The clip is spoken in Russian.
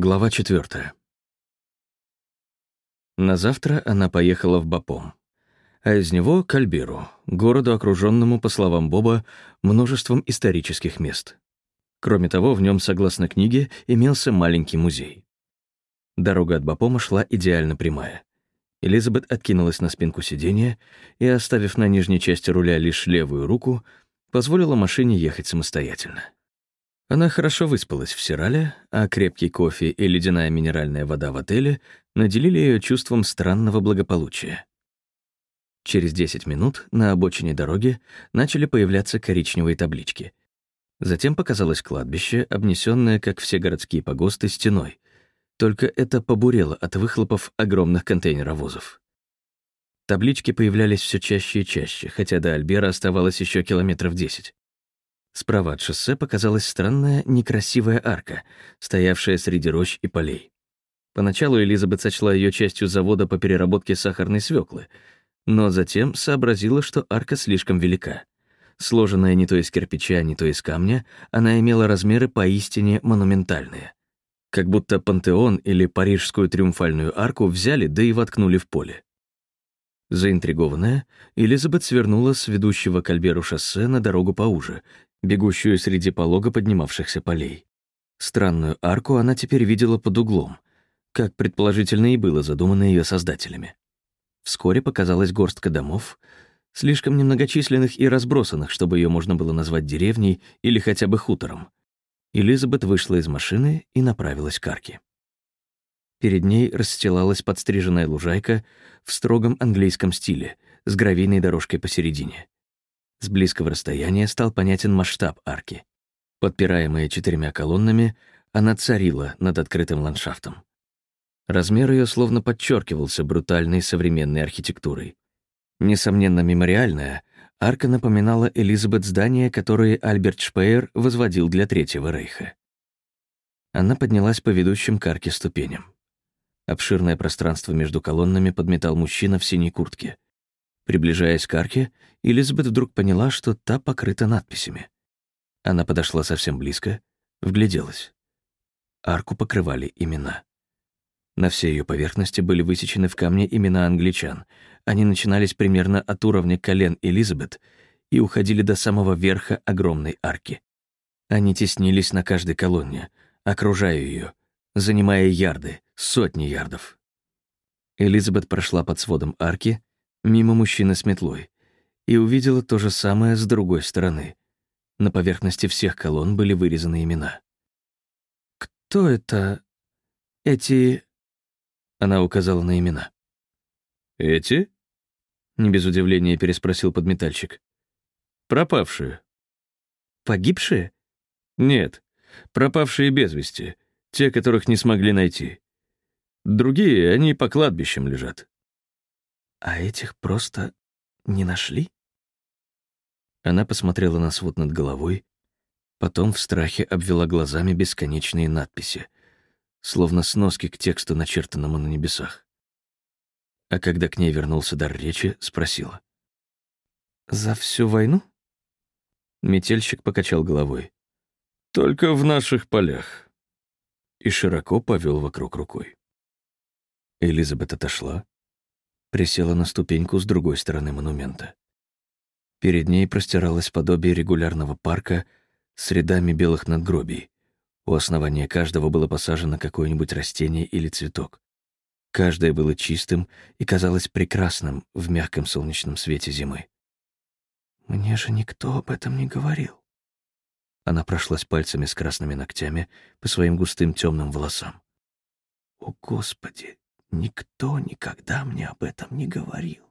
Глава 4. На завтра она поехала в Бапом, а из него — к Альберу, городу, окруженному, по словам Боба, множеством исторических мест. Кроме того, в нем, согласно книге, имелся маленький музей. Дорога от Бапома шла идеально прямая. Элизабет откинулась на спинку сиденья и, оставив на нижней части руля лишь левую руку, позволила машине ехать самостоятельно. Она хорошо выспалась в Сирале, а крепкий кофе и ледяная минеральная вода в отеле наделили ее чувством странного благополучия. Через 10 минут на обочине дороги начали появляться коричневые таблички. Затем показалось кладбище, обнесенное, как все городские погосты, стеной. Только это побурело от выхлопов огромных контейнеровозов. Таблички появлялись все чаще и чаще, хотя до Альбера оставалось еще километров 10. Справа от шоссе показалась странная, некрасивая арка, стоявшая среди рощ и полей. Поначалу Элизабет сочла ее частью завода по переработке сахарной свеклы, но затем сообразила, что арка слишком велика. Сложенная не то из кирпича, не то из камня, она имела размеры поистине монументальные. Как будто пантеон или парижскую триумфальную арку взяли, да и воткнули в поле. Заинтригованная, Элизабет свернула с ведущего к Альберу шоссе на дорогу поуже бегущую среди полого поднимавшихся полей. Странную арку она теперь видела под углом, как предположительно и было задумано ее создателями. Вскоре показалась горстка домов, слишком немногочисленных и разбросанных, чтобы ее можно было назвать деревней или хотя бы хутором. Элизабет вышла из машины и направилась к арке. Перед ней расстилалась подстриженная лужайка в строгом английском стиле с гравийной дорожкой посередине. С близкого расстояния стал понятен масштаб арки. Подпираемая четырьмя колоннами, она царила над открытым ландшафтом. Размер ее словно подчеркивался брутальной современной архитектурой. Несомненно, мемориальная, арка напоминала Элизабет здание, которое Альберт Шпеер возводил для Третьего Рейха. Она поднялась по ведущим к арке ступеням. Обширное пространство между колоннами подметал мужчина в синей куртке — Приближаясь к арке, Элизабет вдруг поняла, что та покрыта надписями. Она подошла совсем близко, вгляделась. Арку покрывали имена. На всей ее поверхности были высечены в камне имена англичан. Они начинались примерно от уровня колен Элизабет и уходили до самого верха огромной арки. Они теснились на каждой колонне, окружая ее, занимая ярды, сотни ярдов. Элизабет прошла под сводом арки мимо мужчины с метлой, и увидела то же самое с другой стороны. На поверхности всех колонн были вырезаны имена. «Кто это? Эти...» Она указала на имена. «Эти?» — не без удивления переспросил подметальщик. «Пропавшие». «Погибшие?» «Нет, пропавшие без вести, те, которых не смогли найти. Другие, они по кладбищам лежат». А этих просто не нашли? Она посмотрела на свод над головой, потом в страхе обвела глазами бесконечные надписи, словно сноски к тексту, начертанному на небесах. А когда к ней вернулся дар речи, спросила. «За всю войну?» Метельщик покачал головой. «Только в наших полях». И широко повел вокруг рукой. Элизабет отошла, присела на ступеньку с другой стороны монумента. Перед ней простиралось подобие регулярного парка с рядами белых надгробий. У основания каждого было посажено какое-нибудь растение или цветок. Каждое было чистым и казалось прекрасным в мягком солнечном свете зимы. «Мне же никто об этом не говорил». Она прошлась пальцами с красными ногтями по своим густым темным волосам. «О, Господи, Никто никогда мне об этом не говорил.